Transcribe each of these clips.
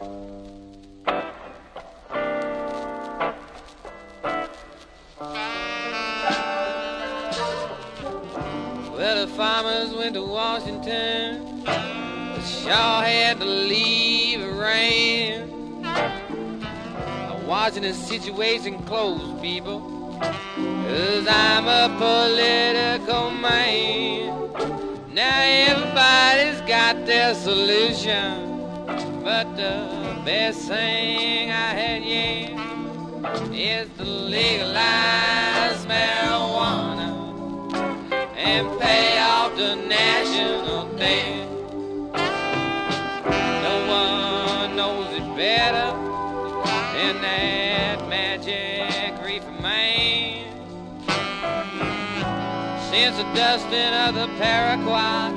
Well, the farmers went to Washington. The Shah had to leave Iran. The situation close, people. Cause I'm a political man. Now everybody's got their solution. But the best thing I had yet is to legalize marijuana and pay off the national debt. No one knows it better than that magic reefer man. Since the dusting of the paraquat,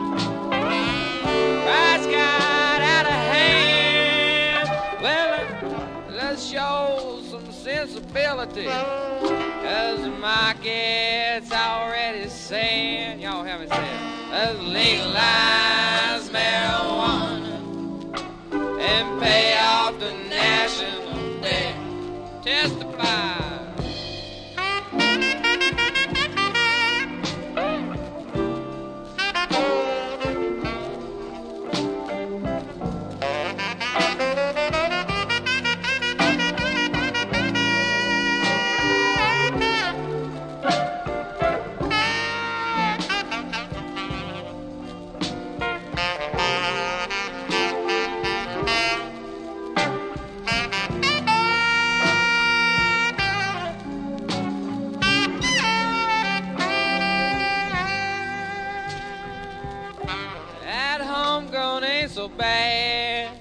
rights got Let's show some sensibility. The market's already saying, y'all haven't said, let's legalize marijuana and pay so bad.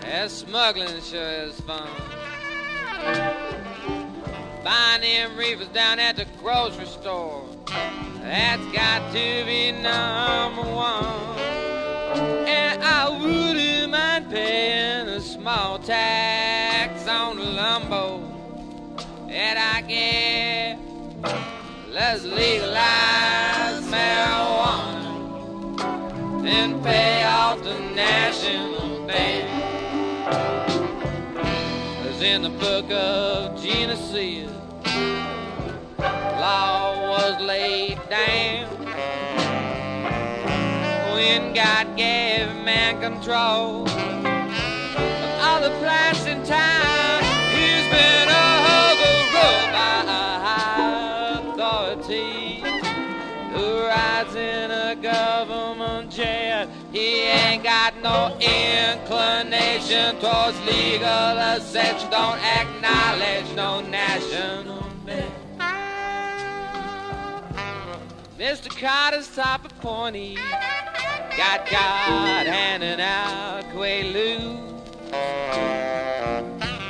That smuggling sure is fun. Buying them reefers down at the grocery store. That's got to be number one. And I wouldn't mind paying a small tax on the lumbo that I get. Let's legalize national debt. As in the book of Genesis, law was laid down when God gave man control of all the plants in town. He's been overruled by high authority who rides in a government jet. He ain't got no inclination towards legal legalization. Don't acknowledge no national debt. Mr. Carter's top of pointy got God handing out Quaaludes.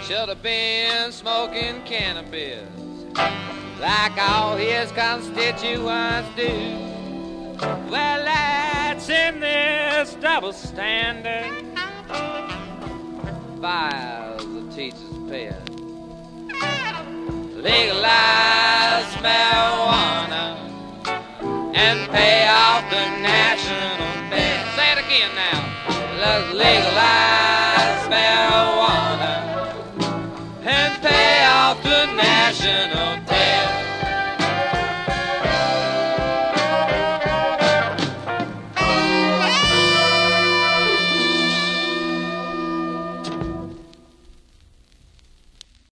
Should have been smoking cannabis like all his constituents do. Well, this double standard. Files the teacher's pet. Legalize marijuana and pay off the national debt. Say it again now. Let's legalize marijuana and pay off the national